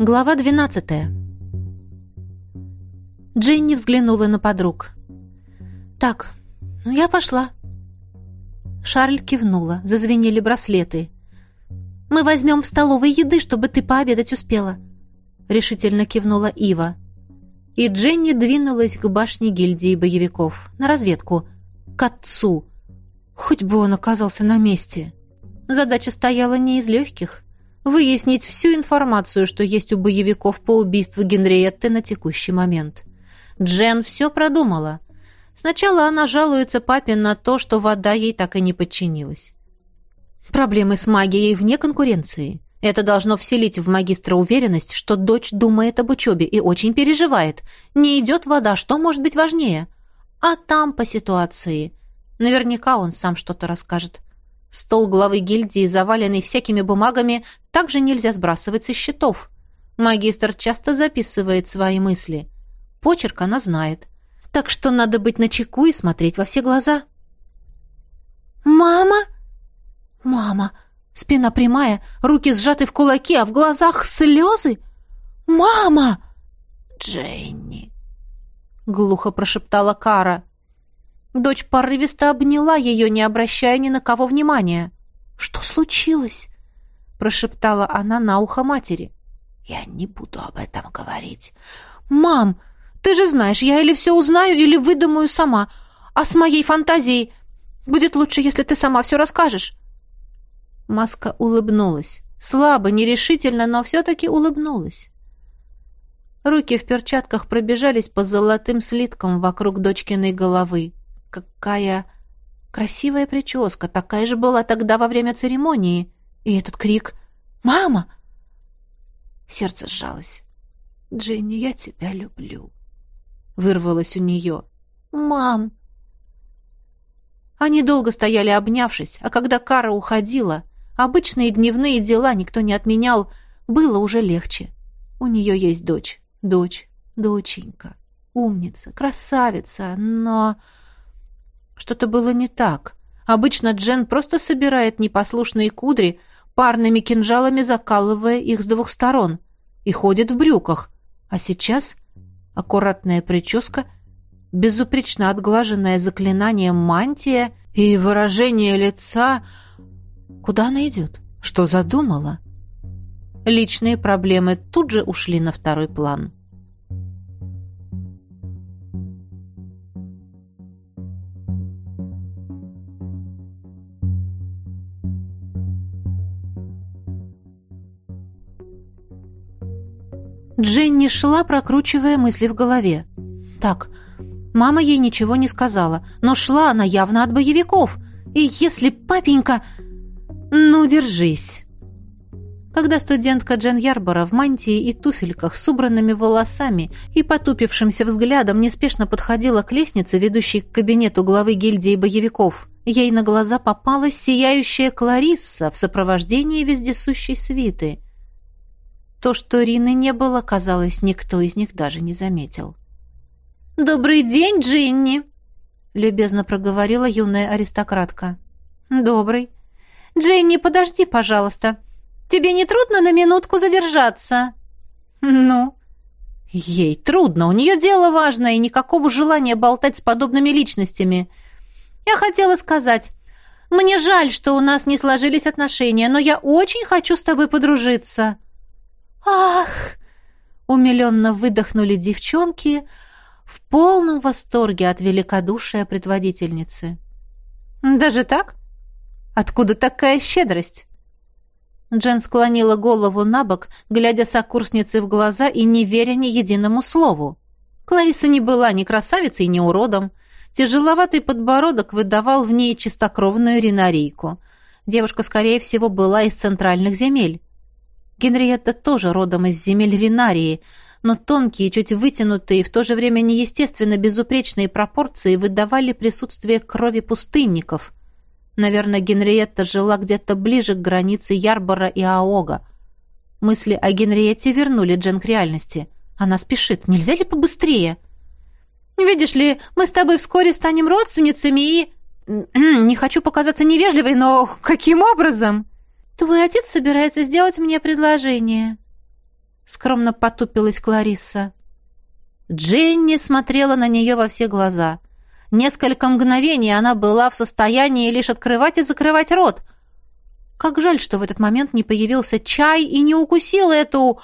Глава 12. Дженни взглянула на подруг. «Так, ну я пошла». Шарль кивнула, зазвенели браслеты. «Мы возьмем в столовой еды, чтобы ты пообедать успела», — решительно кивнула Ива. И Дженни двинулась к башне гильдии боевиков, на разведку, к отцу. Хоть бы он оказался на месте. Задача стояла не из легких — выяснить всю информацию, что есть у боевиков по убийству Генриетты на текущий момент. Джен все продумала. Сначала она жалуется папе на то, что вода ей так и не подчинилась. Проблемы с магией вне конкуренции. Это должно вселить в магистра уверенность, что дочь думает об учебе и очень переживает. Не идет вода, что может быть важнее? А там по ситуации. Наверняка он сам что-то расскажет. Стол главы гильдии, заваленный всякими бумагами, также нельзя сбрасывать со счетов. Магистр часто записывает свои мысли. Почерк она знает. Так что надо быть начеку и смотреть во все глаза. «Мама?» «Мама!» Спина прямая, руки сжаты в кулаки, а в глазах слезы. «Мама!» «Дженни!» — глухо прошептала Кара. Дочь порывисто обняла ее, не обращая ни на кого внимания. «Что случилось?» — прошептала она на ухо матери. «Я не буду об этом говорить». «Мам, ты же знаешь, я или все узнаю, или выдумаю сама. А с моей фантазией будет лучше, если ты сама все расскажешь». Маска улыбнулась. Слабо, нерешительно, но все-таки улыбнулась. Руки в перчатках пробежались по золотым слиткам вокруг дочкиной головы. Какая красивая прическа, такая же была тогда во время церемонии. И этот крик «Мама!» Сердце сжалось. «Дженни, я тебя люблю», — вырвалось у нее. «Мам!» Они долго стояли обнявшись, а когда Кара уходила, обычные дневные дела никто не отменял, было уже легче. У нее есть дочь, дочь, доченька, умница, красавица, но... Что-то было не так. Обычно Джен просто собирает непослушные кудри, парными кинжалами закалывая их с двух сторон, и ходит в брюках. А сейчас аккуратная прическа, безупречно отглаженная заклинанием мантия и выражение лица... Куда она идет? Что задумала? Личные проблемы тут же ушли на второй план. Дженни шла, прокручивая мысли в голове. «Так, мама ей ничего не сказала, но шла она явно от боевиков. И если папенька...» «Ну, держись!» Когда студентка Джен Ярбора в мантии и туфельках с убранными волосами и потупившимся взглядом неспешно подходила к лестнице, ведущей к кабинету главы гильдии боевиков, ей на глаза попалась сияющая Кларисса в сопровождении вездесущей свиты – то, что Рины не было, казалось, никто из них даже не заметил. «Добрый день, Джинни!» — любезно проговорила юная аристократка. «Добрый. Джинни, подожди, пожалуйста. Тебе не трудно на минутку задержаться?» «Ну?» «Ей трудно, у нее дело важное и никакого желания болтать с подобными личностями. Я хотела сказать, мне жаль, что у нас не сложились отношения, но я очень хочу с тобой подружиться». «Ах!» — умиленно выдохнули девчонки в полном восторге от великодушия предводительницы. «Даже так? Откуда такая щедрость?» Джен склонила голову на бок, глядя сокурснице в глаза и не веря ни единому слову. Клариса не была ни красавицей, ни уродом. Тяжеловатый подбородок выдавал в ней чистокровную ринарийку. Девушка, скорее всего, была из центральных земель. Генриетта тоже родом из земель Ринарии, но тонкие, чуть вытянутые, в то же время неестественно безупречные пропорции выдавали присутствие крови пустынников. Наверное, Генриетта жила где-то ближе к границе Ярбора и Аога. Мысли о Генриетте вернули Джен к реальности. Она спешит. Нельзя ли побыстрее? «Видишь ли, мы с тобой вскоре станем родственницами и...» «Не хочу показаться невежливой, но каким образом?» «Твой отец собирается сделать мне предложение». скромно потупилась Кларисса. Дженни смотрела на нее во все глаза. Несколько мгновений она была в состоянии лишь открывать и закрывать рот. Как жаль, что в этот момент не появился чай и не укусил эту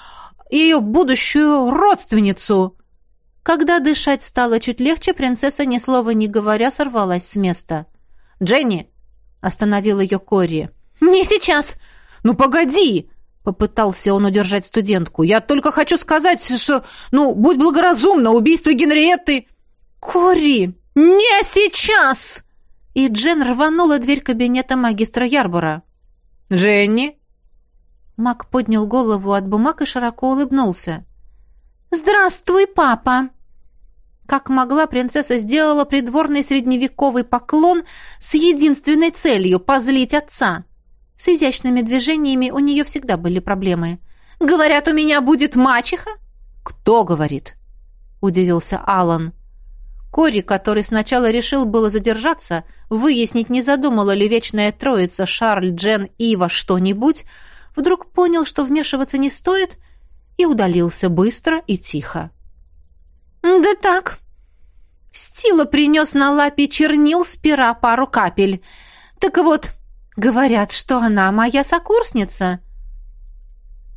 ее будущую родственницу. Когда дышать стало чуть легче, принцесса, ни слова не говоря, сорвалась с места. «Дженни!» — остановил ее Кори. «Не сейчас!» «Ну, погоди!» — попытался он удержать студентку. «Я только хочу сказать, что... Ну, будь благоразумна, убийство Генриетты...» «Кори! Не сейчас!» И Джен рванула дверь кабинета магистра Ярбора. «Дженни?» Мак поднял голову от бумаг и широко улыбнулся. «Здравствуй, папа!» Как могла, принцесса сделала придворный средневековый поклон с единственной целью — позлить отца. С изящными движениями у нее всегда были проблемы. «Говорят, у меня будет мачеха?» «Кто говорит?» — удивился Алан. Кори, который сначала решил было задержаться, выяснить, не задумала ли вечная троица Шарль, Джен, Ива что-нибудь, вдруг понял, что вмешиваться не стоит, и удалился быстро и тихо. «Да так. Стила принес на лапе чернил с пера пару капель. Так вот, говорят, что она моя сокурсница».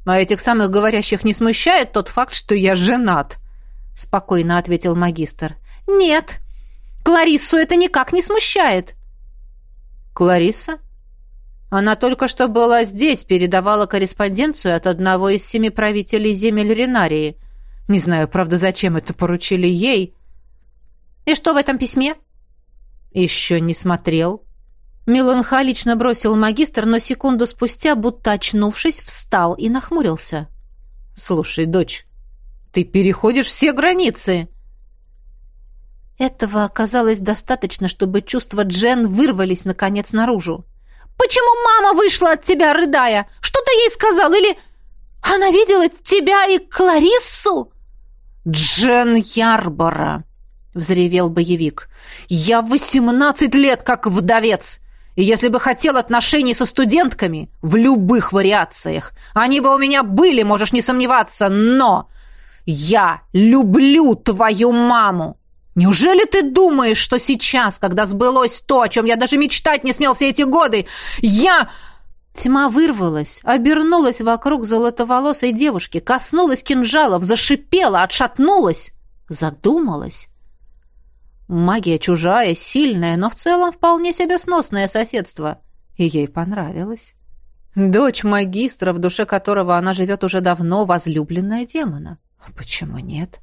«А этих самых говорящих не смущает тот факт, что я женат», — спокойно ответил магистр. «Нет, Клариссу это никак не смущает». «Кларисса? Она только что была здесь, передавала корреспонденцию от одного из семи правителей земель Ренарии. Не знаю, правда, зачем это поручили ей». «И что в этом письме?» «Еще не смотрел». Меланхолично бросил магистр, но секунду спустя, будто очнувшись, встал и нахмурился. «Слушай, дочь, ты переходишь все границы!» Этого оказалось достаточно, чтобы чувства Джен вырвались, наконец, наружу. «Почему мама вышла от тебя, рыдая? Что ты ей сказал? Или она видела тебя и Клариссу?» «Джен Ярбора!» — взревел боевик. «Я восемнадцать лет как вдовец!» И если бы хотел отношений со студентками, в любых вариациях, они бы у меня были, можешь не сомневаться, но я люблю твою маму. Неужели ты думаешь, что сейчас, когда сбылось то, о чем я даже мечтать не смел все эти годы, я...» Тьма вырвалась, обернулась вокруг золотоволосой девушки, коснулась кинжалов, зашипела, отшатнулась, задумалась. Магия чужая, сильная, но в целом вполне себе сносное соседство. И ей понравилось. Дочь магистра, в душе которого она живет уже давно, возлюбленная демона. Почему нет?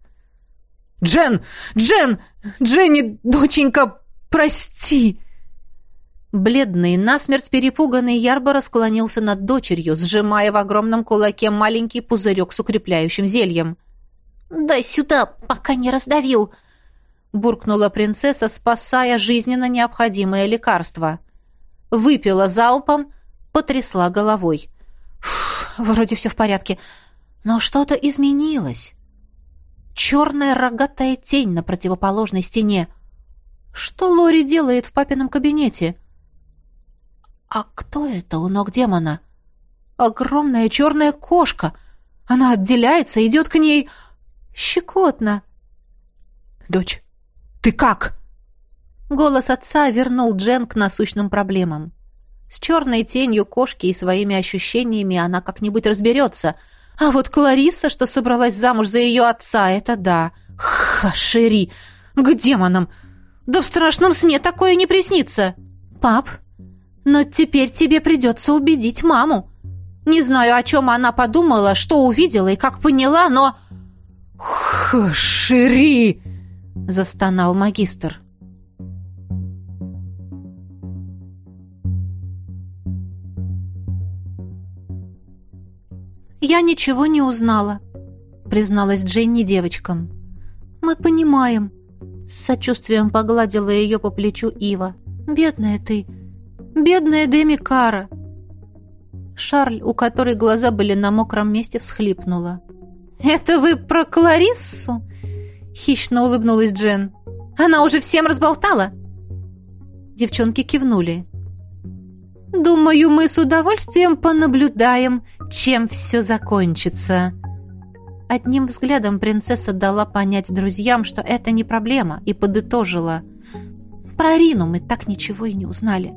«Джен! Джен! Дженни, доченька, прости!» Бледный, насмерть перепуганный Ярбора склонился над дочерью, сжимая в огромном кулаке маленький пузырек с укрепляющим зельем. «Дай сюда, пока не раздавил!» Буркнула принцесса, спасая жизненно необходимое лекарство. Выпила залпом, потрясла головой. «Вроде все в порядке, но что-то изменилось черная рогатая тень на противоположной стене. Что Лори делает в папином кабинете? А кто это у ног демона? Огромная черная кошка. Она отделяется, идет к ней. Щекотно. «Дочь, ты как?» Голос отца вернул Джен к насущным проблемам. С черной тенью кошки и своими ощущениями она как-нибудь разберется — а вот Кларисса, что собралась замуж за ее отца, это да. Хашери! К демонам! Да в страшном сне такое не приснится. Пап, но теперь тебе придется убедить маму. Не знаю, о чем она подумала, что увидела и как поняла, но... «Хашери!» — застонал магистр. «Я ничего не узнала», — призналась Дженни девочкам. «Мы понимаем», — с сочувствием погладила ее по плечу Ива. «Бедная ты! Бедная Деми Кара!» Шарль, у которой глаза были на мокром месте, всхлипнула. «Это вы про Клариссу?» — хищно улыбнулась Джен. «Она уже всем разболтала?» Девчонки кивнули. Думаю, мы с удовольствием понаблюдаем, чем все закончится», Одним взглядом принцесса дала понять друзьям, что это не проблема, и подытожила. «Про Рину мы так ничего и не узнали».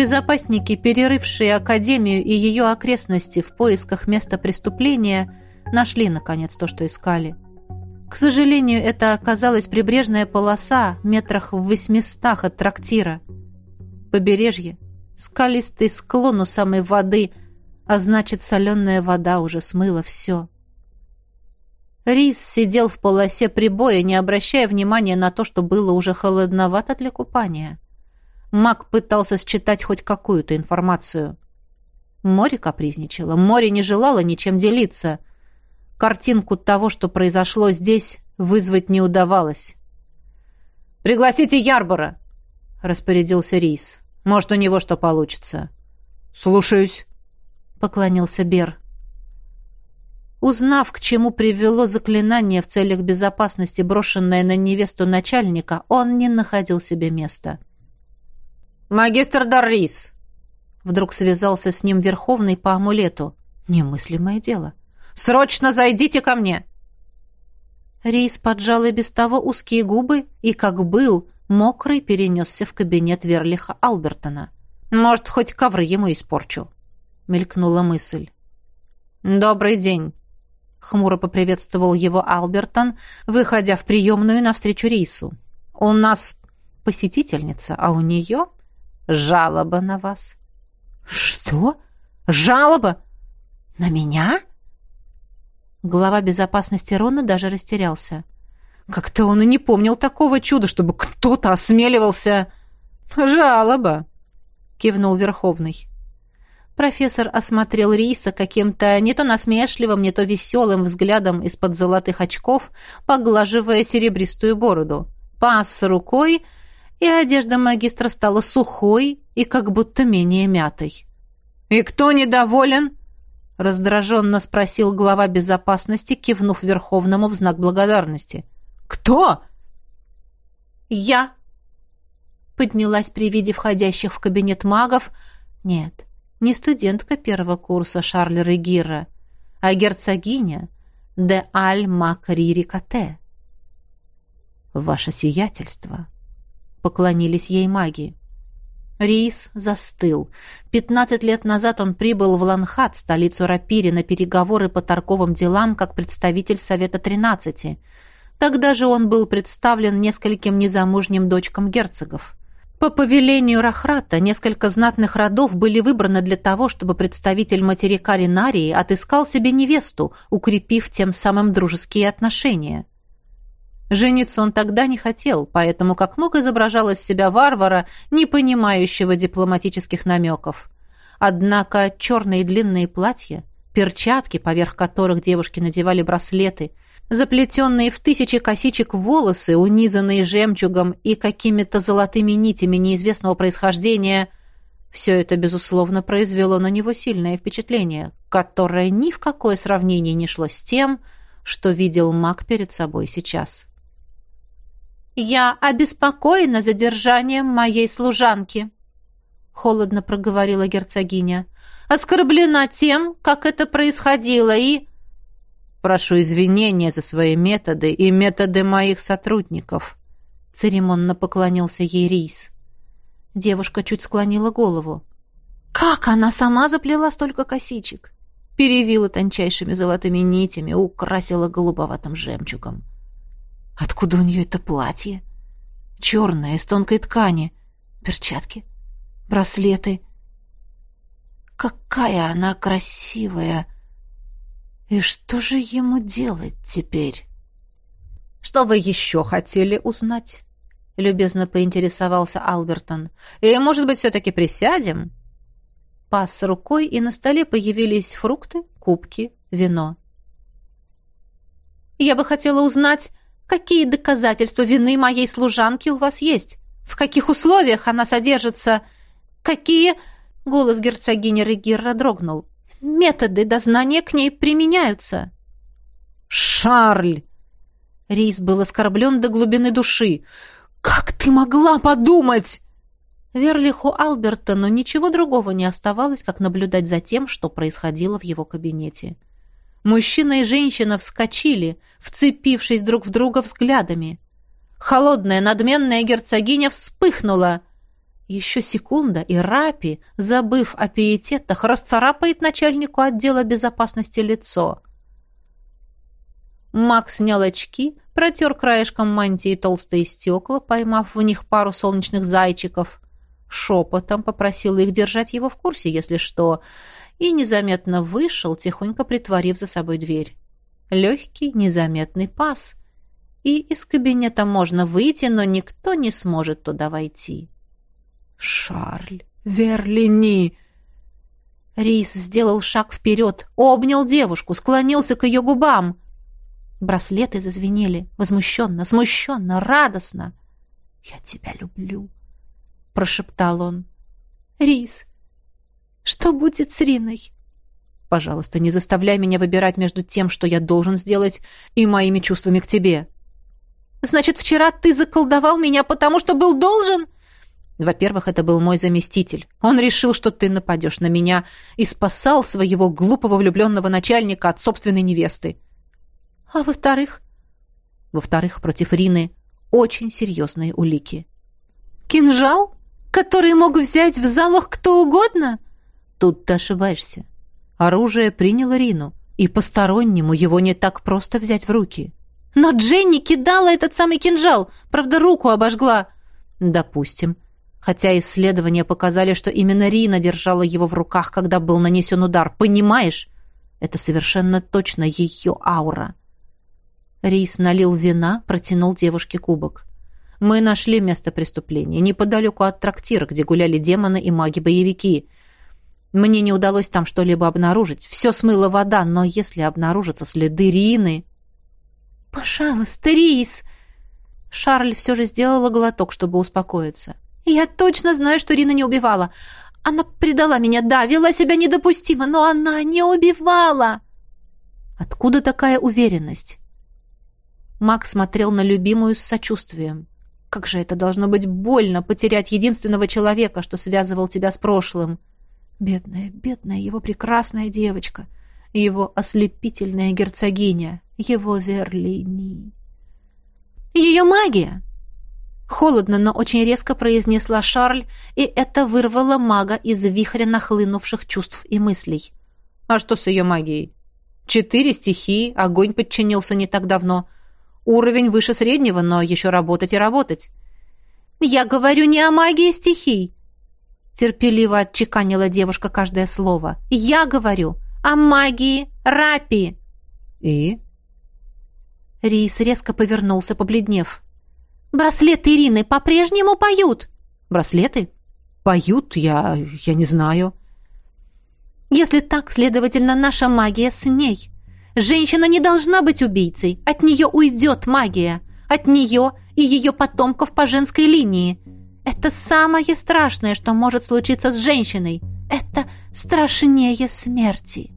Безопасники, перерывшие Академию и ее окрестности в поисках места преступления, нашли, наконец, то, что искали. К сожалению, это оказалась прибрежная полоса метрах в восьмистах от трактира. Побережье, скалистый склон у самой воды, а значит, соленая вода уже смыла все. Рис сидел в полосе прибоя, не обращая внимания на то, что было уже холодновато для купания. Маг пытался считать хоть какую-то информацию. Море капризничало, море не желало ничем делиться. Картинку того, что произошло здесь, вызвать не удавалось. «Пригласите Ярбора!» — распорядился Рис. «Может, у него что получится». «Слушаюсь», — поклонился Бер. Узнав, к чему привело заклинание в целях безопасности, брошенное на невесту начальника, он не находил себе места. — «Магистр Даррис!» Вдруг связался с ним Верховный по амулету. Немыслимое дело. «Срочно зайдите ко мне!» Рейс поджал и без того узкие губы и, как был, мокрый перенесся в кабинет Верлиха Албертона. «Может, хоть ковры ему испорчу?» — мелькнула мысль. «Добрый день!» — хмуро поприветствовал его Албертон, выходя в приемную навстречу рейсу. «У нас посетительница, а у нее жалоба на вас». «Что? Жалоба? На меня?» Глава безопасности Рона даже растерялся. Как-то он и не помнил такого чуда, чтобы кто-то осмеливался... «Жалоба», — кивнул Верховный. Профессор осмотрел Риса каким-то не то насмешливым, не то веселым взглядом из-под золотых очков, поглаживая серебристую бороду. Пас рукой и одежда магистра стала сухой и как будто менее мятой. «И кто недоволен?» — раздраженно спросил глава безопасности, кивнув Верховному в знак благодарности. «Кто?» «Я!» Поднялась при виде входящих в кабинет магов. Нет, не студентка первого курса Шарль Регира, а герцогиня де Аль-Макририкате. «Ваше сиятельство!» Поклонились ей маги. Рис застыл. Пятнадцать лет назад он прибыл в Ланхат, столицу Рапири, на переговоры по торговым делам как представитель Совета Тринадцати. Тогда же он был представлен нескольким незамужним дочкам герцогов. По повелению Рахрата несколько знатных родов были выбраны для того, чтобы представитель материка Ринарии отыскал себе невесту, укрепив тем самым дружеские отношения. Жениться он тогда не хотел, поэтому как мог изображал из себя варвара, не понимающего дипломатических намеков. Однако черные длинные платья, перчатки, поверх которых девушки надевали браслеты, заплетенные в тысячи косичек волосы, унизанные жемчугом и какими-то золотыми нитями неизвестного происхождения – все это, безусловно, произвело на него сильное впечатление, которое ни в какое сравнение не шло с тем, что видел маг перед собой сейчас. «Я обеспокоена задержанием моей служанки», — холодно проговорила герцогиня. «Оскорблена тем, как это происходило, и...» «Прошу извинения за свои методы и методы моих сотрудников», — церемонно поклонился ей Рис. Девушка чуть склонила голову. «Как она сама заплела столько косичек?» Перевила тончайшими золотыми нитями, украсила голубоватым жемчугом. Откуда у нее это платье? Черное, из тонкой ткани. Перчатки, браслеты. Какая она красивая! И что же ему делать теперь? Что вы еще хотели узнать? Любезно поинтересовался Албертон. И, может быть, все-таки присядем? Пас рукой, и на столе появились фрукты, кубки, вино. «Я бы хотела узнать, Какие доказательства вины моей служанки у вас есть? В каких условиях она содержится? Какие...» Голос герцогини Регирра дрогнул. «Методы дознания к ней применяются». «Шарль!» Рейс был оскорблен до глубины души. «Как ты могла подумать?» Верлиху Албертону ничего другого не оставалось, как наблюдать за тем, что происходило в его кабинете. Мужчина и женщина вскочили, вцепившись друг в друга взглядами. Холодная, надменная герцогиня вспыхнула. Еще секунда, и Рапи, забыв о пиететах, расцарапает начальнику отдела безопасности лицо. Макс снял очки, протер краешком мантии толстые стекла, поймав в них пару солнечных зайчиков. Шепотом попросил их держать его в курсе, если что, и незаметно вышел, тихонько притворив за собой дверь. Легкий, незаметный пас. И из кабинета можно выйти, но никто не сможет туда войти. «Шарль! Верлини!» Рис сделал шаг вперед, обнял девушку, склонился к ее губам. Браслеты зазвенели, возмущенно, смущенно, радостно. «Я тебя люблю», — прошептал он. «Рис, что будет с Риной?» «Пожалуйста, не заставляй меня выбирать между тем, что я должен сделать, и моими чувствами к тебе». «Значит, вчера ты заколдовал меня, потому что был должен?» Во-первых, это был мой заместитель. Он решил, что ты нападешь на меня, и спасал своего глупого влюбленного начальника от собственной невесты. А во-вторых? Во-вторых, против Рины очень серьезные улики. Кинжал, который мог взять в залах кто угодно? Тут ты ошибаешься. Оружие приняло Рину, и постороннему его не так просто взять в руки. Но Дженни кидала этот самый кинжал, правда, руку обожгла. Допустим. Хотя исследования показали, что именно Рина держала его в руках, когда был нанесен удар. Понимаешь? Это совершенно точно ее аура. Рис налил вина, протянул девушке кубок. Мы нашли место преступления, неподалеку от трактира, где гуляли демоны и маги-боевики. Мне не удалось там что-либо обнаружить. Все смыла вода, но если обнаружатся следы Рины... «Пожалуйста, Рис!» Шарль все же сделала глоток, чтобы успокоиться. «Я точно знаю, что Рина не убивала. Она предала меня, да, вела себя недопустимо, но она не убивала!» «Откуда такая уверенность?» Макс смотрел на любимую с сочувствием. Как же это должно быть больно потерять единственного человека, что связывал тебя с прошлым. Бедная, бедная его прекрасная девочка, его ослепительная герцогиня, его Верлини. Ее магия! Холодно, но очень резко произнесла Шарль, и это вырвало мага из вихря нахлынувших чувств и мыслей. А что с ее магией? Четыре стихии, огонь подчинился не так давно — Уровень выше среднего, но еще работать и работать. «Я говорю не о магии стихий», — терпеливо отчеканила девушка каждое слово. «Я говорю о магии рапи». «И?» Рис резко повернулся, побледнев. «Браслеты Ирины по-прежнему поют». «Браслеты? Поют? Я... я не знаю». «Если так, следовательно, наша магия с ней. Женщина не должна быть убийцей. От нее уйдет магия. От нее и ее потомков по женской линии. Это самое страшное, что может случиться с женщиной. Это страшнее смерти.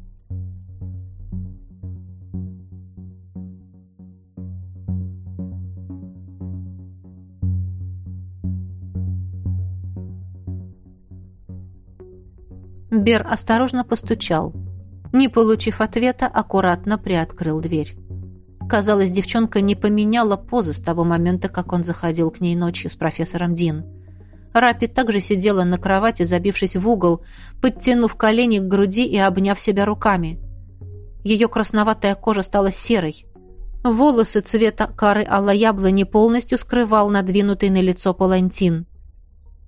Бер осторожно постучал. Не получив ответа, аккуратно приоткрыл дверь. Казалось, девчонка не поменяла позы с того момента, как он заходил к ней ночью с профессором Дин. Рапи также сидела на кровати, забившись в угол, подтянув колени к груди и обняв себя руками. Ее красноватая кожа стала серой. Волосы цвета кары алла яблони полностью скрывал надвинутый на лицо палантин.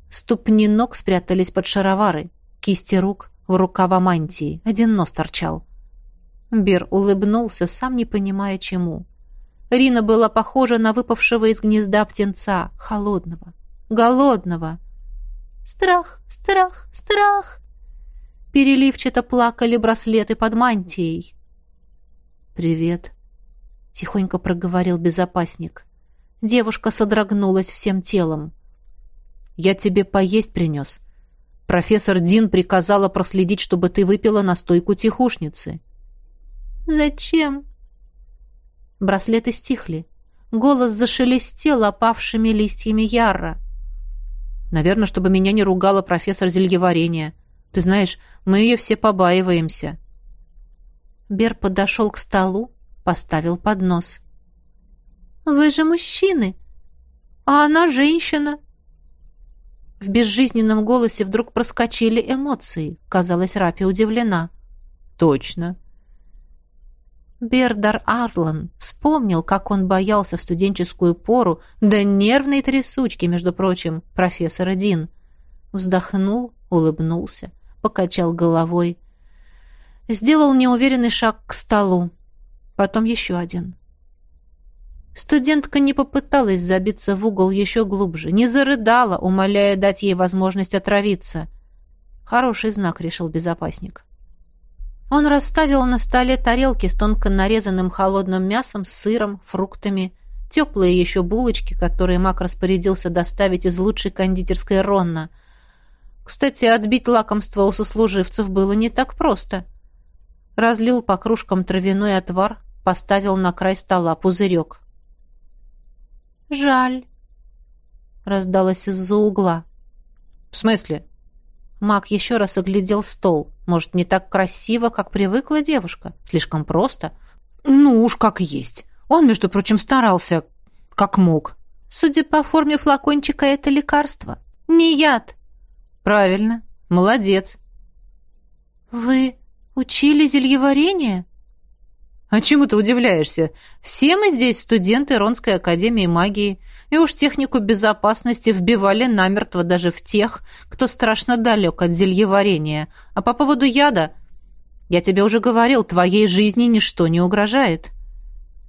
Ступни ног спрятались под шаровары, кисти рук в рукава мантии. Один нос торчал. Бир улыбнулся, сам не понимая чему. Рина была похожа на выпавшего из гнезда птенца, холодного, голодного. «Страх, страх, страх!» Переливчато плакали браслеты под мантией. «Привет», — тихонько проговорил безопасник. Девушка содрогнулась всем телом. «Я тебе поесть принес. Профессор Дин приказала проследить, чтобы ты выпила настойку тихушницы. Зачем? Браслеты стихли. Голос зашелестел опавшими листьями яра. Наверное, чтобы меня не ругала профессор зельеварения. Ты знаешь, мы ее все побаиваемся. Бер подошел к столу, поставил поднос. «Вы же мужчины, а она женщина». В безжизненном голосе вдруг проскочили эмоции. Казалось, Рапи удивлена. «Точно. Бердар Арлан вспомнил, как он боялся в студенческую пору, да нервной трясучки, между прочим, профессора Дин. Вздохнул, улыбнулся, покачал головой. Сделал неуверенный шаг к столу. Потом еще один. Студентка не попыталась забиться в угол еще глубже, не зарыдала, умоляя дать ей возможность отравиться. Хороший знак, решил безопасник. Он расставил на столе тарелки с тонко нарезанным холодным мясом, сыром, фруктами, теплые еще булочки, которые Мак распорядился доставить из лучшей кондитерской Ронна. Кстати, отбить лакомство у сослуживцев было не так просто. Разлил по кружкам травяной отвар, поставил на край стола пузырек. «Жаль», — раздалось из-за угла. «В смысле?» Мак еще раз оглядел стол. Может, не так красиво, как привыкла девушка? Слишком просто? Ну уж как есть. Он, между прочим, старался, как мог. Судя по форме флакончика, это лекарство. Не яд. Правильно. Молодец. Вы учили зельеварение? А чему ты удивляешься? Все мы здесь студенты Ронской академии магии и уж технику безопасности вбивали намертво даже в тех, кто страшно далек от зельеварения. А по поводу яда... Я тебе уже говорил, твоей жизни ничто не угрожает.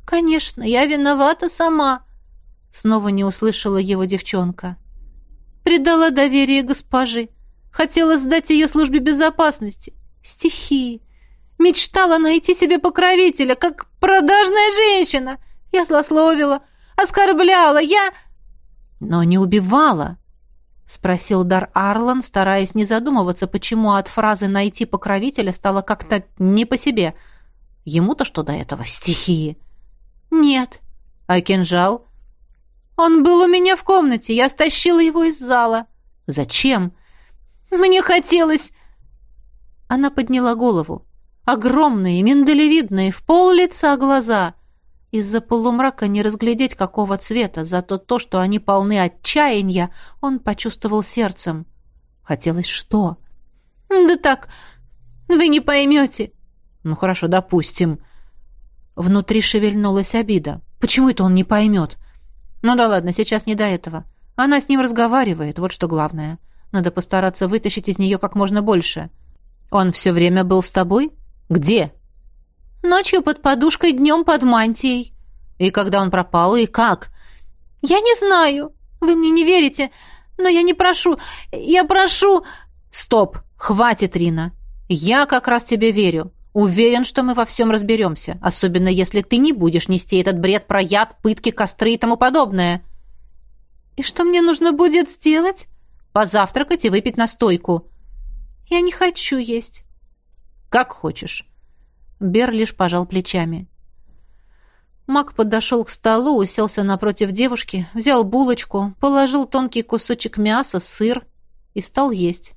Конечно, я виновата сама. Снова не услышала его девчонка. Предала доверие госпожи. Хотела сдать ее службе безопасности. Стихии. Мечтала найти себе покровителя, как продажная женщина. Я злословила, оскорбляла, я...» «Но не убивала», — спросил Дар Арлан, стараясь не задумываться, почему от фразы «найти покровителя» стало как-то не по себе. Ему-то что до этого? Стихии. «Нет». «А кинжал?» «Он был у меня в комнате. Я стащила его из зала». «Зачем?» «Мне хотелось...» Она подняла голову. Огромные, миндалевидные, в пол лица глаза — из-за полумрака не разглядеть, какого цвета, зато то, что они полны отчаяния, он почувствовал сердцем. Хотелось что? «Да так, вы не поймете». «Ну хорошо, допустим». Внутри шевельнулась обида. «Почему это он не поймет?» «Ну да ладно, сейчас не до этого. Она с ним разговаривает, вот что главное. Надо постараться вытащить из нее как можно больше». «Он все время был с тобой? Где?» Ночью под подушкой, днем под мантией. И когда он пропал, и как? Я не знаю. Вы мне не верите, но я не прошу. Я прошу... Стоп, хватит, Рина. Я как раз тебе верю. Уверен, что мы во всем разберемся, особенно если ты не будешь нести этот бред про яд, пытки, костры и тому подобное. И что мне нужно будет сделать? Позавтракать и выпить настойку. Я не хочу есть. Как хочешь. Бер лишь пожал плечами. Мак подошел к столу, уселся напротив девушки, взял булочку, положил тонкий кусочек мяса, сыр и стал есть.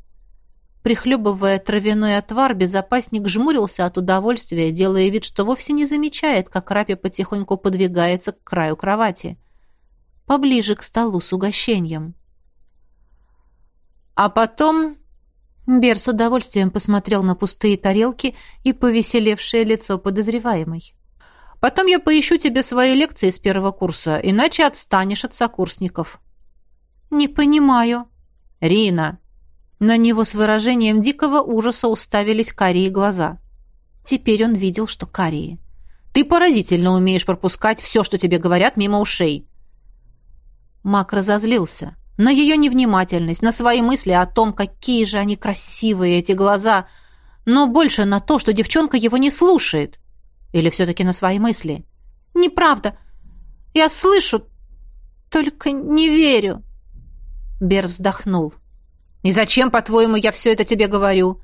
Прихлебывая травяной отвар, безопасник жмурился от удовольствия, делая вид, что вовсе не замечает, как Рапи потихоньку подвигается к краю кровати. Поближе к столу с угощением. А потом Бер с удовольствием посмотрел на пустые тарелки и повеселевшее лицо подозреваемой. «Потом я поищу тебе свои лекции с первого курса, иначе отстанешь от сокурсников». «Не понимаю». «Рина». На него с выражением дикого ужаса уставились карие глаза. Теперь он видел, что карие. «Ты поразительно умеешь пропускать все, что тебе говорят, мимо ушей». Мак разозлился на ее невнимательность, на свои мысли о том, какие же они красивые, эти глаза, но больше на то, что девчонка его не слушает. Или все-таки на свои мысли. «Неправда. Я слышу, только не верю». Бер вздохнул. «И зачем, по-твоему, я все это тебе говорю?»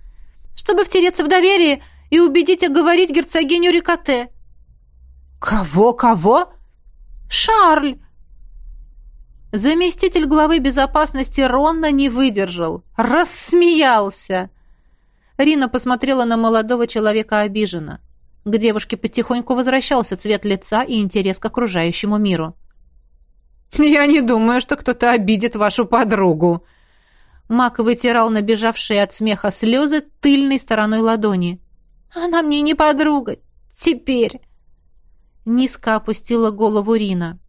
«Чтобы втереться в доверие и убедить оговорить герцогиню Рикоте». «Кого, кого?» Шарль!» Заместитель главы безопасности Ронна не выдержал. Рассмеялся. Рина посмотрела на молодого человека обиженно. К девушке потихоньку возвращался цвет лица и интерес к окружающему миру. «Я не думаю, что кто-то обидит вашу подругу». Мак вытирал набежавшие от смеха слезы тыльной стороной ладони. «Она мне не подруга. Теперь...» Низко опустила голову Рина.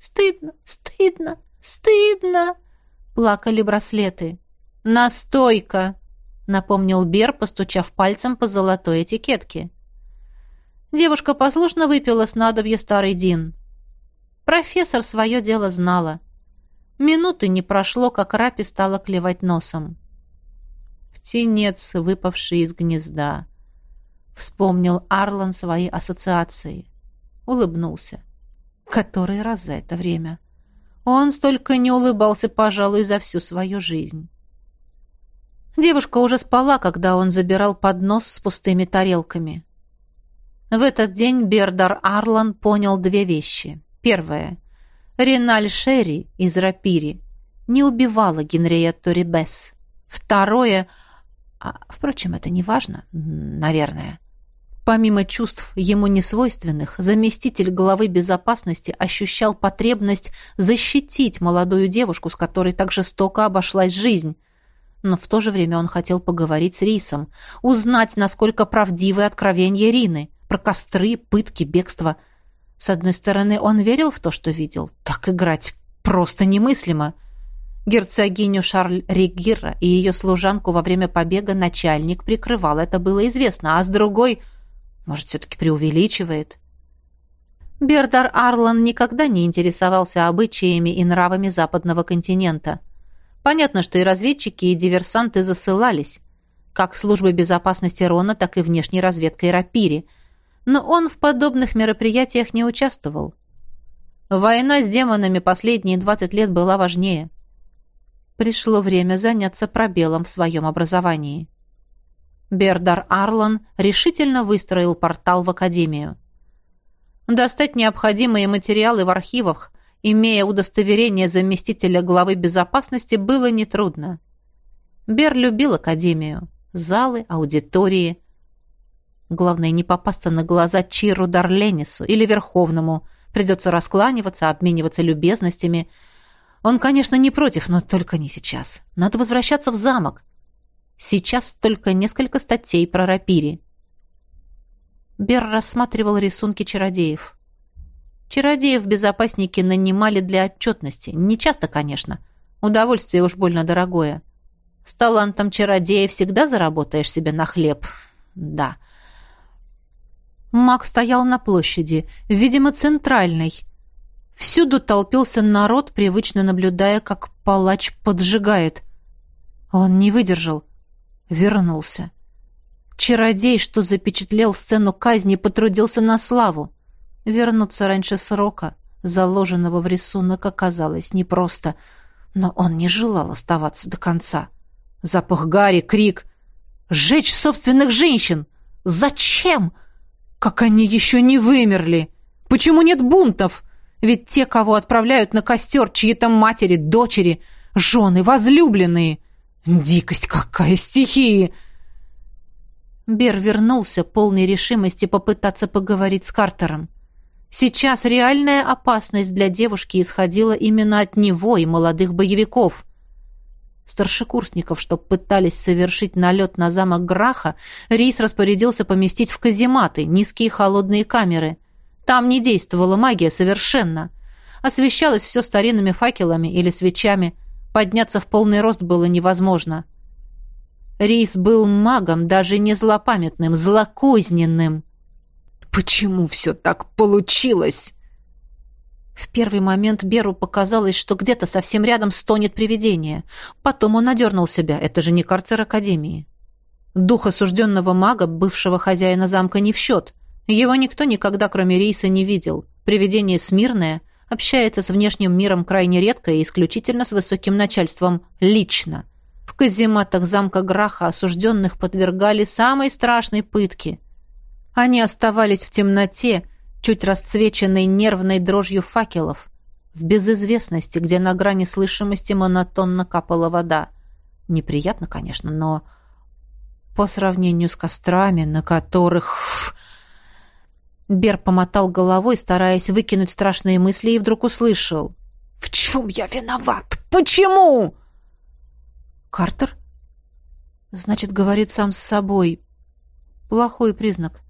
«Стыдно, стыдно, стыдно!» Плакали браслеты. «Настойка!» — напомнил Бер, постучав пальцем по золотой этикетке. Девушка послушно выпила снадобье старый Дин. Профессор свое дело знала. Минуты не прошло, как Рапи стала клевать носом. «Птенец, выпавший из гнезда», — вспомнил Арлан свои ассоциации. Улыбнулся. Который раз за это время? Он столько не улыбался, пожалуй, за всю свою жизнь. Девушка уже спала, когда он забирал поднос с пустыми тарелками. В этот день Бердар Арлан понял две вещи. Первое. Реналь Шерри из Рапири не убивала Генриетту Рибес. Второе. А, впрочем, это не важно, наверное. Помимо чувств ему несвойственных, заместитель главы безопасности ощущал потребность защитить молодую девушку, с которой так жестоко обошлась жизнь. Но в то же время он хотел поговорить с Рисом, узнать, насколько правдивы откровения Рины – про костры, пытки, бегство. С одной стороны, он верил в то, что видел. Так играть просто немыслимо. Герцогиню Шарль Регира и ее служанку во время побега начальник прикрывал, это было известно, а с другой, может, все-таки преувеличивает. Бердар Арлан никогда не интересовался обычаями и нравами западного континента. Понятно, что и разведчики, и диверсанты засылались, как службы безопасности Рона, так и внешней разведкой Рапири – но он в подобных мероприятиях не участвовал. Война с демонами последние 20 лет была важнее. Пришло время заняться пробелом в своем образовании. Бердар Арлан решительно выстроил портал в Академию. Достать необходимые материалы в архивах, имея удостоверение заместителя главы безопасности, было нетрудно. Бер любил Академию. Залы, аудитории – Главное, не попасться на глаза Чиру Дарленису или Верховному. Придется раскланиваться, обмениваться любезностями. Он, конечно, не против, но только не сейчас. Надо возвращаться в замок. Сейчас только несколько статей про рапири. Бер рассматривал рисунки чародеев. Чародеев безопасники нанимали для отчетности. Не часто, конечно. Удовольствие уж больно дорогое. С талантом чародея всегда заработаешь себе на хлеб. Да. — Маг стоял на площади, видимо, центральной. Всюду толпился народ, привычно наблюдая, как палач поджигает. Он не выдержал. Вернулся. Чародей, что запечатлел сцену казни, потрудился на славу. Вернуться раньше срока, заложенного в рисунок, оказалось непросто. Но он не желал оставаться до конца. Запах гари, крик. «Сжечь собственных женщин! Зачем?» Как они еще не вымерли? Почему нет бунтов? Ведь те, кого отправляют на костер, чьи-то матери, дочери, жены, возлюбленные. Дикость какая стихии! Бер вернулся, полной решимости попытаться поговорить с Картером. Сейчас реальная опасность для девушки исходила именно от него и молодых боевиков старшекурсников, что пытались совершить налет на замок Граха, Рейс распорядился поместить в казематы, низкие холодные камеры. Там не действовала магия совершенно. Освещалось все старинными факелами или свечами. Подняться в полный рост было невозможно. Рейс был магом, даже не злопамятным, злокозненным. «Почему все так получилось?» В первый момент Беру показалось, что где-то совсем рядом стонет привидение. Потом он одернул себя. Это же не карцер Академии. Дух осужденного мага, бывшего хозяина замка, не в счет. Его никто никогда, кроме Рейса, не видел. Привидение смирное, общается с внешним миром крайне редко и исключительно с высоким начальством лично. В казематах замка Граха осужденных подвергали самой страшной пытке. Они оставались в темноте, чуть расцвеченный нервной дрожью факелов, в безызвестности, где на грани слышимости монотонно капала вода. Неприятно, конечно, но по сравнению с кострами, на которых... Бер помотал головой, стараясь выкинуть страшные мысли, и вдруг услышал. «В чем я виноват? Почему?» «Картер?» «Значит, говорит сам с собой. Плохой признак».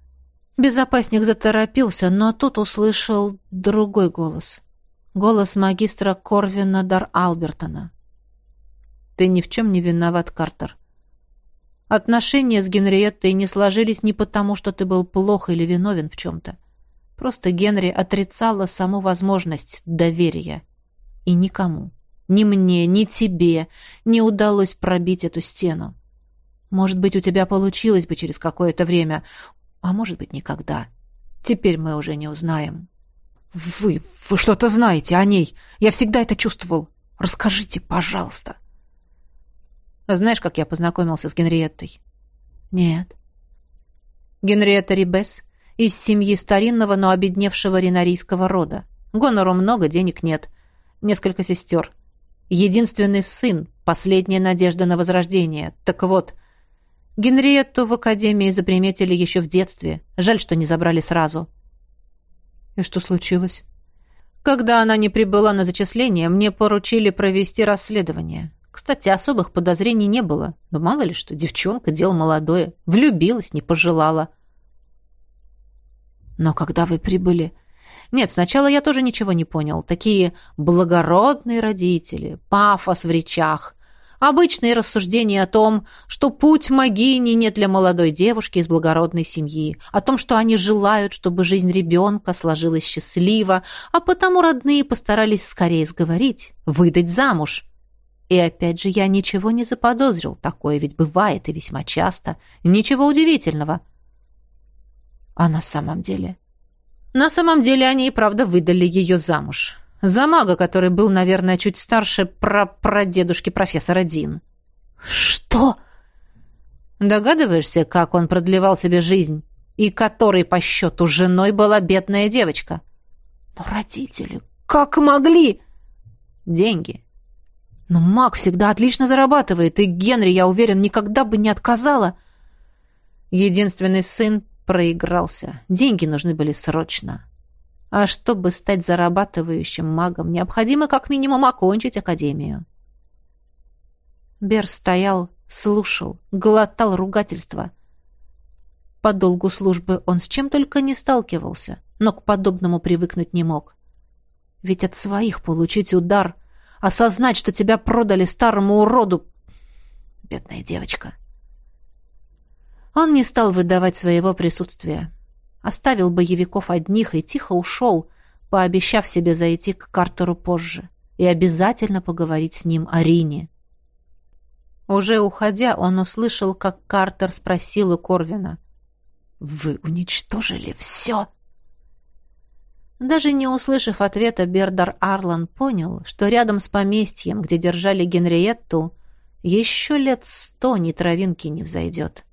Безопасник заторопился, но тут услышал другой голос. Голос магистра Корвина Дар Албертона. «Ты ни в чем не виноват, Картер. Отношения с Генриеттой не сложились не потому, что ты был плох или виновен в чем-то. Просто Генри отрицала саму возможность доверия. И никому, ни мне, ни тебе не удалось пробить эту стену. Может быть, у тебя получилось бы через какое-то время, а может быть, никогда. Теперь мы уже не узнаем. Вы, вы что-то знаете о ней. Я всегда это чувствовал. Расскажите, пожалуйста. Знаешь, как я познакомился с Генриеттой? Нет. Генриетта Рибес из семьи старинного, но обедневшего ринарийского рода. Гонору много, денег нет. Несколько сестер. Единственный сын, последняя надежда на возрождение. Так вот, Генриетту в академии заприметили еще в детстве. Жаль, что не забрали сразу. И что случилось? Когда она не прибыла на зачисление, мне поручили провести расследование. Кстати, особых подозрений не было. Но мало ли что, девчонка, дело молодое. Влюбилась, не пожелала. Но когда вы прибыли... Нет, сначала я тоже ничего не понял. Такие благородные родители, пафос в речах. Обычные рассуждения о том, что путь могини не для молодой девушки из благородной семьи, о том, что они желают, чтобы жизнь ребенка сложилась счастливо, а потому родные постарались скорее сговорить, выдать замуж. И опять же, я ничего не заподозрил. Такое ведь бывает и весьма часто. Ничего удивительного. А на самом деле? На самом деле они и правда выдали ее замуж. За мага, который был, наверное, чуть старше пра-прадедушки профессора Дин. Что? Догадываешься, как он продлевал себе жизнь? И которой по счету женой была бедная девочка? Но родители как могли? Деньги. Но маг всегда отлично зарабатывает, и Генри, я уверен, никогда бы не отказала. Единственный сын проигрался. Деньги нужны были срочно. А чтобы стать зарабатывающим магом, необходимо как минимум окончить академию. Бер стоял, слушал, глотал ругательства. По долгу службы он с чем только не сталкивался, но к подобному привыкнуть не мог. Ведь от своих получить удар осознать, что тебя продали старому уроду. Бедная девочка. Он не стал выдавать своего присутствия. Оставил боевиков одних и тихо ушел, пообещав себе зайти к Картеру позже и обязательно поговорить с ним о Рине. Уже уходя, он услышал, как Картер спросил у Корвина. «Вы уничтожили все?» Даже не услышав ответа, Бердар Арлан понял, что рядом с поместьем, где держали Генриетту, еще лет сто ни травинки не взойдет.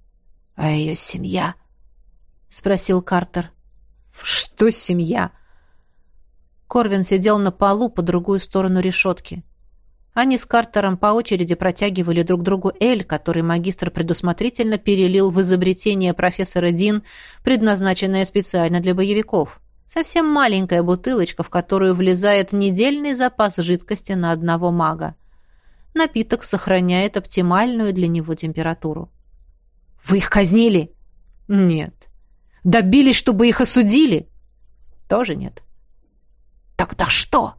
— А ее семья? — спросил Картер. — Что семья? Корвин сидел на полу по другую сторону решетки. Они с Картером по очереди протягивали друг другу эль, который магистр предусмотрительно перелил в изобретение профессора Дин, предназначенное специально для боевиков. — Совсем маленькая бутылочка, в которую влезает недельный запас жидкости на одного мага. Напиток сохраняет оптимальную для него температуру. «Вы их казнили?» «Нет». «Добились, чтобы их осудили?» «Тоже нет». «Тогда что?»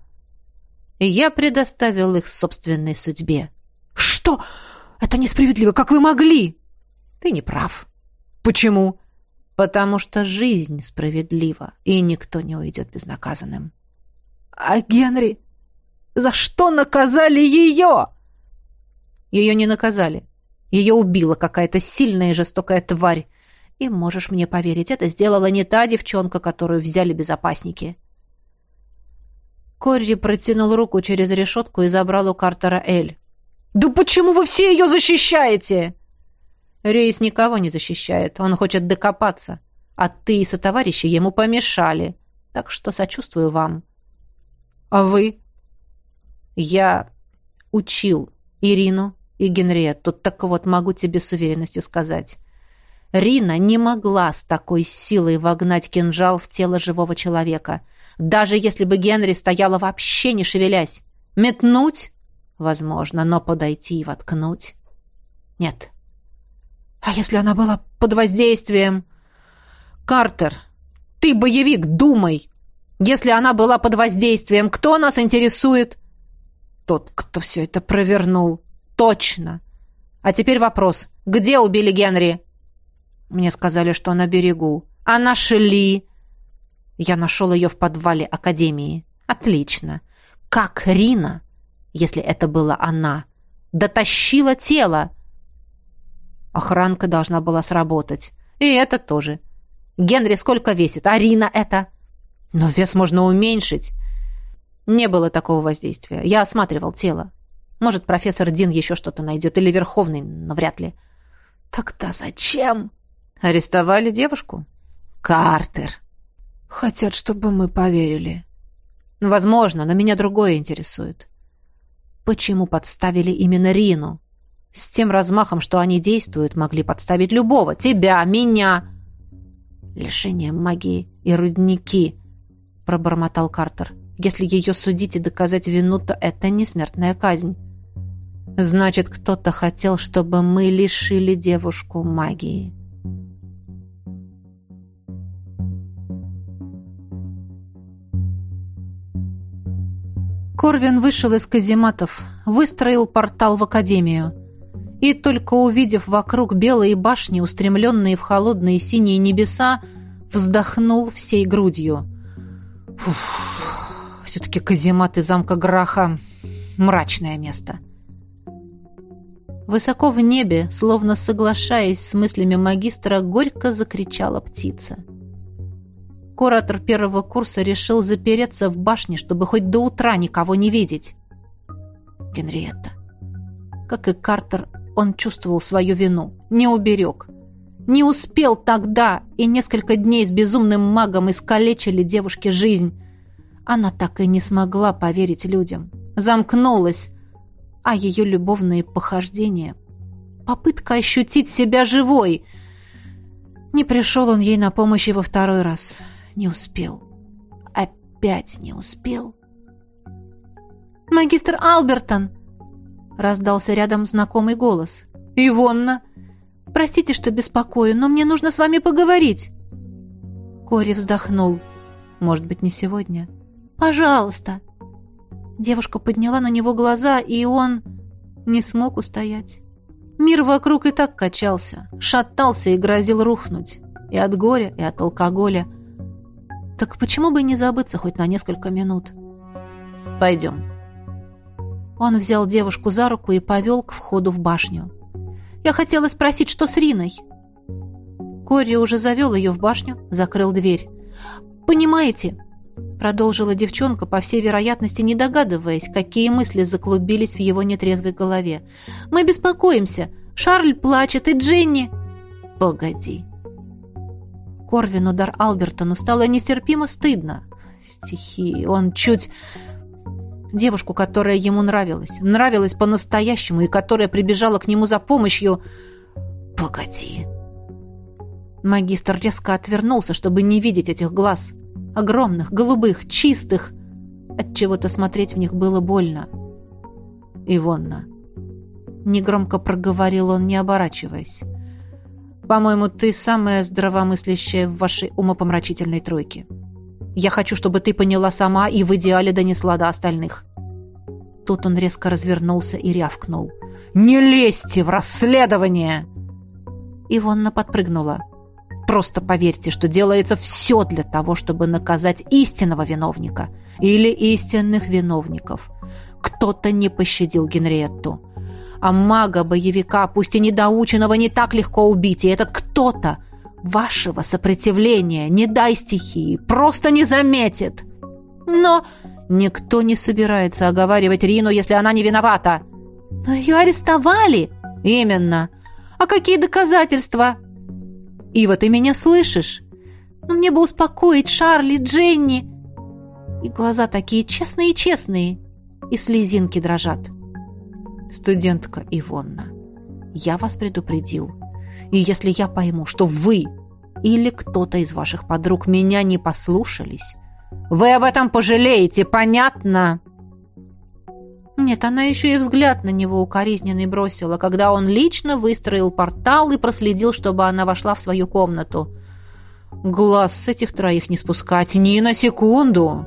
«Я предоставил их собственной судьбе». «Что? Это несправедливо. Как вы могли?» «Ты не прав». «Почему?» Потому что жизнь справедлива, и никто не уйдет безнаказанным. А Генри? За что наказали ее? Ее не наказали. Ее убила какая-то сильная и жестокая тварь. И, можешь мне поверить, это сделала не та девчонка, которую взяли безопасники. Корри протянул руку через решетку и забрал у Картера Эль. «Да почему вы все ее защищаете?» Рейс никого не защищает. Он хочет докопаться. а ты и сотоварищи ему помешали. Так что сочувствую вам. А вы? Я учил Ирину и Генриетту, так вот могу тебе с уверенностью сказать. Рина не могла с такой силой вогнать кинжал в тело живого человека, даже если бы Генри стояла вообще не шевелясь. Метнуть? Возможно, но подойти и воткнуть? Нет. А если она была под воздействием? Картер, ты боевик, думай! Если она была под воздействием, кто нас интересует? Тот, кто все это провернул. Точно. А теперь вопрос. Где убили Генри? Мне сказали, что на берегу. А нашли? Я нашел ее в подвале Академии. Отлично. Как Рина, если это была она, дотащила тело? Охранка должна была сработать. И это тоже. Генри сколько весит, а Рина это? Но вес можно уменьшить. Не было такого воздействия. Я осматривал тело. Может, профессор Дин еще что-то найдет, или Верховный, но вряд ли. Тогда зачем? Арестовали девушку? Картер. Хотят, чтобы мы поверили. Возможно, но меня другое интересует. Почему подставили именно Рину? С тем размахом, что они действуют, могли подставить любого. Тебя, меня. Лишение магии и рудники, пробормотал Картер. Если ее судить и доказать вину, то это не смертная казнь. Значит, кто-то хотел, чтобы мы лишили девушку магии. Корвин вышел из казематов, выстроил портал в академию. И только увидев вокруг белые башни, устремленные в холодные синие небеса, вздохнул всей грудью. Фух, все-таки казематы замка Граха — мрачное место. Высоко в небе, словно соглашаясь с мыслями магистра, горько закричала птица — Куратор первого курса решил запереться в башне, чтобы хоть до утра никого не видеть. Генриетта. Как и Картер, он чувствовал свою вину. Не уберег. Не успел тогда, и несколько дней с безумным магом искалечили девушке жизнь. Она так и не смогла поверить людям. Замкнулась. А ее любовные похождения... Попытка ощутить себя живой... Не пришел он ей на помощь и во второй раз. Не успел. Опять не успел. «Магистр Албертон!» Раздался рядом знакомый голос. «Ивонна!» «Простите, что беспокою, но мне нужно с вами поговорить!» Кори вздохнул. «Может быть, не сегодня?» «Пожалуйста!» Девушка подняла на него глаза, и он не смог устоять. Мир вокруг и так качался, шатался и грозил рухнуть. И от горя, и от алкоголя – так почему бы не забыться хоть на несколько минут? Пойдем. Он взял девушку за руку и повел к входу в башню. Я хотела спросить, что с Риной? Кори уже завел ее в башню, закрыл дверь. «Понимаете?» Продолжила девчонка, по всей вероятности, не догадываясь, какие мысли заклубились в его нетрезвой голове. «Мы беспокоимся. Шарль плачет, и Дженни...» «Погоди», Корвину Дар Албертону стало нестерпимо стыдно. Стихи, он чуть... Девушку, которая ему нравилась, нравилась по-настоящему и которая прибежала к нему за помощью... «Погоди!» Магистр резко отвернулся, чтобы не видеть этих глаз. Огромных, голубых, чистых. От чего то смотреть в них было больно. «Ивонна!» Негромко проговорил он, не оборачиваясь. По-моему, ты самая здравомыслящая в вашей умопомрачительной тройке. Я хочу, чтобы ты поняла сама и в идеале донесла до остальных». Тут он резко развернулся и рявкнул. «Не лезьте в расследование!» Ивонна подпрыгнула. «Просто поверьте, что делается все для того, чтобы наказать истинного виновника или истинных виновников. Кто-то не пощадил Генриетту а мага-боевика, пусть и недоученного, не так легко убить, и этот кто-то вашего сопротивления, не дай стихии, просто не заметит. Но никто не собирается оговаривать Рину, если она не виновата. Но ее арестовали. Именно. А какие доказательства? Ива, ты меня слышишь? Но мне бы успокоить Шарли, Дженни. И глаза такие честные-честные, и слезинки дрожат. Студентка Ивонна, я вас предупредил. И если я пойму, что вы или кто-то из ваших подруг меня не послушались, вы об этом пожалеете, понятно?» Нет, она еще и взгляд на него укоризненный бросила, когда он лично выстроил портал и проследил, чтобы она вошла в свою комнату. «Глаз с этих троих не спускать ни на секунду!»